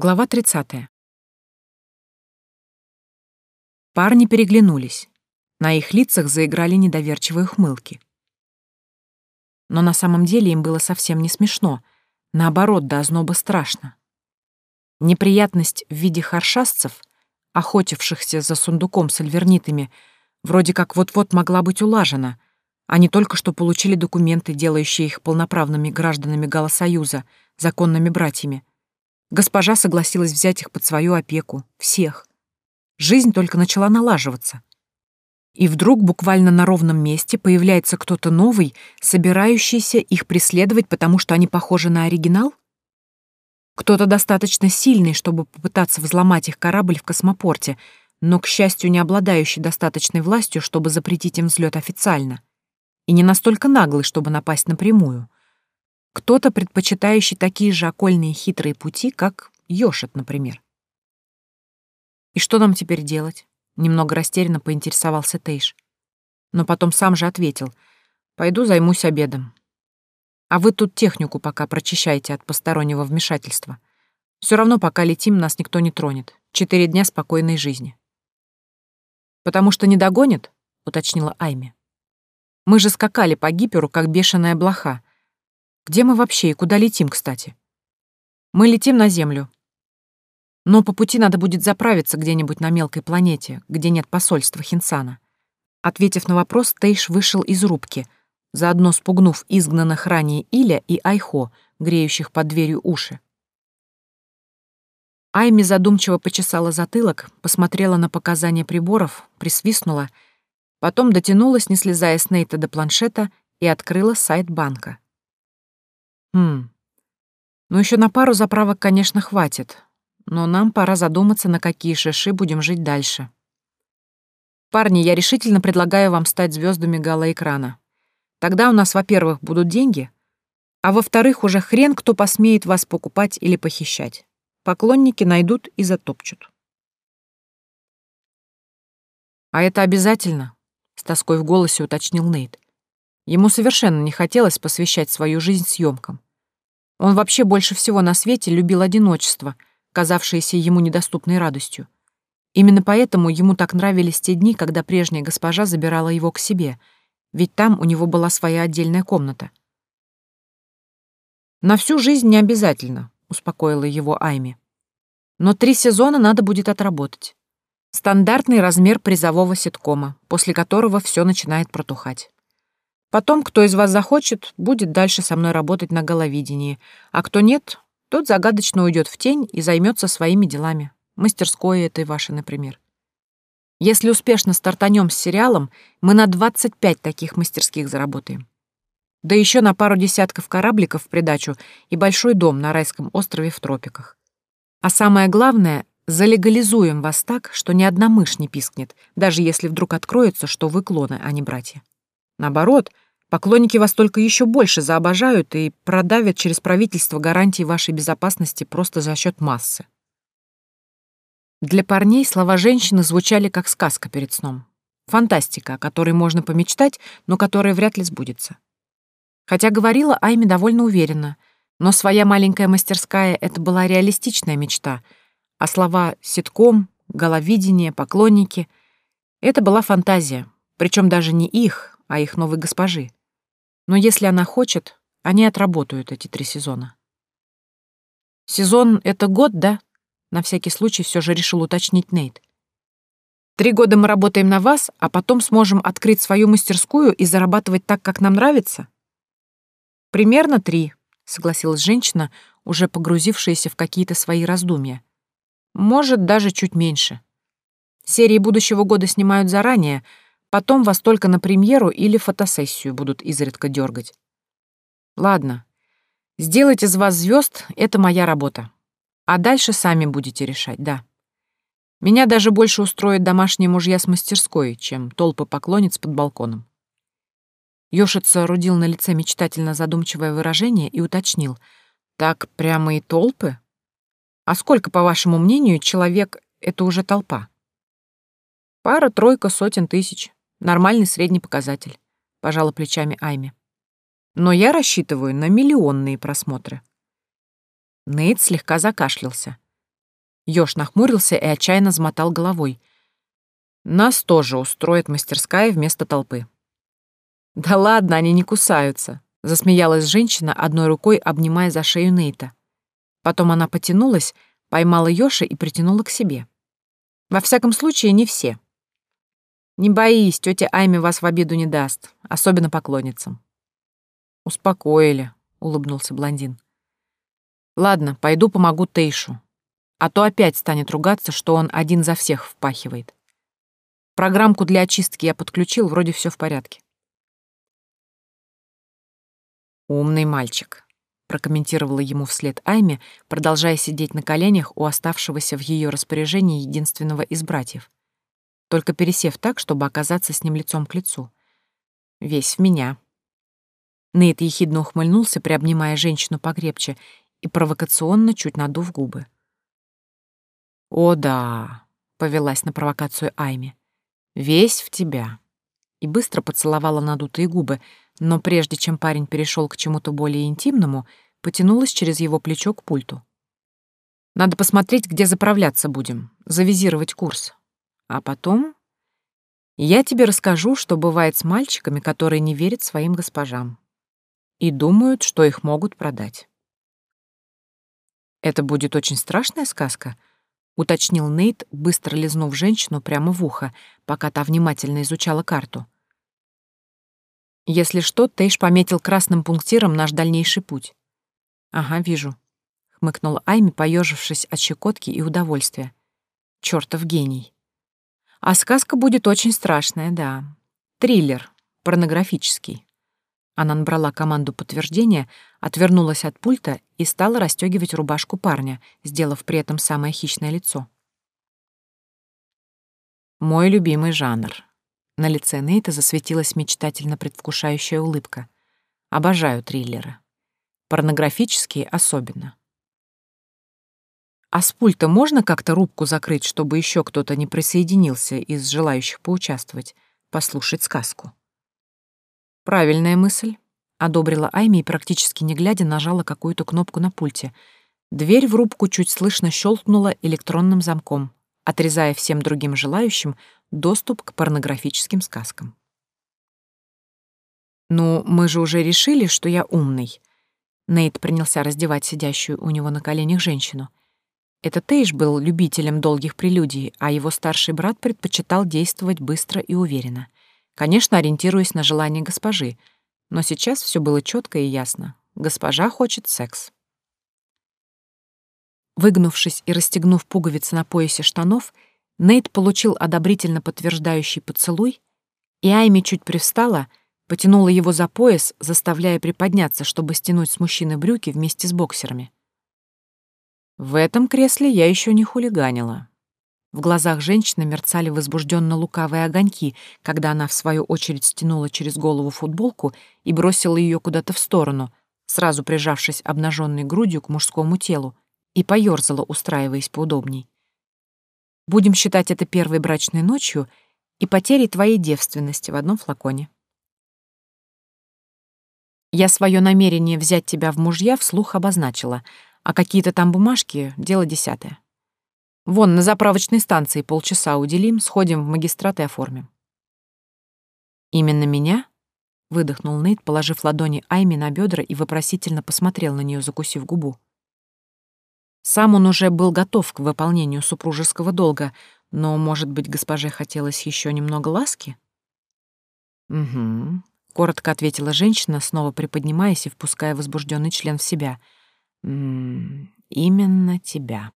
Глава 30. Парни переглянулись. На их лицах заиграли недоверчивые ухмылки. Но на самом деле им было совсем не смешно. Наоборот, до озноба страшно. Неприятность в виде харшасцев, охотившихся за сундуком с альвернитами, вроде как вот-вот могла быть улажена. Они только что получили документы, делающие их полноправными гражданами Галасоюза, законными братьями. Госпожа согласилась взять их под свою опеку, всех. Жизнь только начала налаживаться. И вдруг буквально на ровном месте появляется кто-то новый, собирающийся их преследовать, потому что они похожи на оригинал? Кто-то достаточно сильный, чтобы попытаться взломать их корабль в космопорте, но, к счастью, не обладающий достаточной властью, чтобы запретить им взлет официально. И не настолько наглый, чтобы напасть напрямую. Кто-то, предпочитающий такие же окольные хитрые пути, как Йошет, например. «И что нам теперь делать?» — немного растерянно поинтересовался Тейш. Но потом сам же ответил. «Пойду займусь обедом. А вы тут технику пока прочищайте от постороннего вмешательства. Все равно, пока летим, нас никто не тронет. Четыре дня спокойной жизни». «Потому что не догонят?» — уточнила Айми. «Мы же скакали по гиперу, как бешеная блоха, где мы вообще и куда летим, кстати? Мы летим на Землю. Но по пути надо будет заправиться где-нибудь на мелкой планете, где нет посольства Хинсана. Ответив на вопрос, Тейш вышел из рубки, заодно спугнув изгнанных ранее Иля и Айхо, греющих под дверью уши. Айми задумчиво почесала затылок, посмотрела на показания приборов, присвистнула, потом дотянулась, не слезая с Нейта до планшета, и открыла сайт банка. Хм. Ну, еще на пару заправок, конечно, хватит. Но нам пора задуматься, на какие шиши будем жить дальше. Парни, я решительно предлагаю вам стать звездами гала-экрана. Тогда у нас, во-первых, будут деньги, а во-вторых, уже хрен кто посмеет вас покупать или похищать. Поклонники найдут и затопчут. «А это обязательно?» — с тоской в голосе уточнил Нейт. Ему совершенно не хотелось посвящать свою жизнь съемкам. Он вообще больше всего на свете любил одиночество, казавшееся ему недоступной радостью. Именно поэтому ему так нравились те дни, когда прежняя госпожа забирала его к себе, ведь там у него была своя отдельная комната. «На всю жизнь не обязательно», — успокоила его Айми. «Но три сезона надо будет отработать. Стандартный размер призового ситкома, после которого все начинает протухать. Потом, кто из вас захочет, будет дальше со мной работать на головидении, а кто нет, тот загадочно уйдет в тень и займется своими делами. Мастерской этой вашей, например. Если успешно стартанем с сериалом, мы на 25 таких мастерских заработаем. Да еще на пару десятков корабликов в придачу и большой дом на райском острове в тропиках. А самое главное, залегализуем вас так, что ни одна мышь не пискнет, даже если вдруг откроется, что вы клоны, а не братья. Наоборот, поклонники вас только еще больше заобожают и продавят через правительство гарантии вашей безопасности просто за счет массы. Для парней слова женщины звучали как сказка перед сном. Фантастика, о которой можно помечтать, но которая вряд ли сбудется. Хотя говорила Айми довольно уверенно, но своя маленькая мастерская — это была реалистичная мечта, а слова «ситком», «головидение», «поклонники» — это была фантазия, причем даже не их, а их новой госпожи. Но если она хочет, они отработают эти три сезона. Сезон — это год, да? На всякий случай все же решил уточнить Нейт. Три года мы работаем на вас, а потом сможем открыть свою мастерскую и зарабатывать так, как нам нравится? Примерно три, согласилась женщина, уже погрузившаяся в какие-то свои раздумья. Может, даже чуть меньше. Серии будущего года снимают заранее, Потом вас только на премьеру или фотосессию будут изредка дергать. Ладно, сделать из вас звезд — это моя работа. А дальше сами будете решать, да. Меня даже больше устроит домашние мужья с мастерской, чем толпы поклонниц под балконом. Ёшит соорудил на лице мечтательно задумчивое выражение и уточнил. «Так прямо и толпы? А сколько, по вашему мнению, человек — это уже толпа?» «Пара-тройка сотен тысяч. Нормальный средний показатель, пожала плечами Айми. Но я рассчитываю на миллионные просмотры. Нейт слегка закашлялся. Ёж нахмурился и отчаянно замотал головой. Нас тоже устроит мастерская вместо толпы. Да ладно, они не кусаются, засмеялась женщина, одной рукой обнимая за шею Нейта. Потом она потянулась, поймала Ёши и притянула к себе. Во всяком случае, не все. Не боись, тетя Айми вас в обиду не даст, особенно поклонницам. Успокоили, улыбнулся блондин. Ладно, пойду помогу Тейшу. А то опять станет ругаться, что он один за всех впахивает. Программку для очистки я подключил, вроде все в порядке. «Умный мальчик», — прокомментировала ему вслед Айме, продолжая сидеть на коленях у оставшегося в ее распоряжении единственного из братьев, только пересев так, чтобы оказаться с ним лицом к лицу. «Весь в меня». Нейт ехидно ухмыльнулся, приобнимая женщину покрепче и провокационно чуть надув губы. «О да», — повелась на провокацию Айми, — «весь в тебя» и быстро поцеловала надутые губы, но прежде чем парень перешел к чему-то более интимному, потянулась через его плечо к пульту. «Надо посмотреть, где заправляться будем, завизировать курс. А потом я тебе расскажу, что бывает с мальчиками, которые не верят своим госпожам и думают, что их могут продать». «Это будет очень страшная сказка», — уточнил Нейт, быстро лизнув женщину прямо в ухо, пока та внимательно изучала карту — если что, Тейш пометил красным пунктиром наш дальнейший путь. Ага, вижу. Хмыкнул Айми, поежившись от щекотки и удовольствия. Чёртов гений. А сказка будет очень страшная, да. Триллер, порнографический. Она набрала команду подтверждения, отвернулась от пульта и стала расстегивать рубашку парня, сделав при этом самое хищное лицо. Мой любимый жанр. На лице Нейта засветилась мечтательно предвкушающая улыбка. Обожаю триллеры. Порнографические особенно. А с пульта можно как-то рубку закрыть, чтобы еще кто-то не присоединился из желающих поучаствовать, послушать сказку? Правильная мысль. Одобрила Айми и практически не глядя нажала какую-то кнопку на пульте. Дверь в рубку чуть слышно щелкнула электронным замком, отрезая всем другим желающим доступ к порнографическим сказкам. «Ну, мы же уже решили, что я умный». Нейт принялся раздевать сидящую у него на коленях женщину. Это Тейш был любителем долгих прелюдий, а его старший брат предпочитал действовать быстро и уверенно. Конечно, ориентируясь на желание госпожи, но сейчас все было четко и ясно. Госпожа хочет секс. Выгнувшись и расстегнув пуговицы на поясе штанов, Нейт получил одобрительно подтверждающий поцелуй, и Айми чуть привстала, потянула его за пояс, заставляя приподняться, чтобы стянуть с мужчины брюки вместе с боксерами. В этом кресле я еще не хулиганила. В глазах женщины мерцали возбужденно лукавые огоньки, когда она, в свою очередь, стянула через голову футболку и бросила ее куда-то в сторону, сразу прижавшись обнаженной грудью к мужскому телу, и поёрзала, устраиваясь поудобней. Будем считать это первой брачной ночью и потерей твоей девственности в одном флаконе. Я свое намерение взять тебя в мужья вслух обозначила, а какие-то там бумажки — дело десятое. Вон, на заправочной станции полчаса уделим, сходим в магистрат и оформим. «Именно меня?» — выдохнул Нейт, положив ладони Айми на бедра и вопросительно посмотрел на нее, закусив губу. Сам он уже был готов к выполнению супружеского долга, но, может быть, госпоже хотелось еще немного ласки? «Угу», — коротко ответила женщина, снова приподнимаясь и впуская возбужденный член в себя. «М -м, «Именно тебя».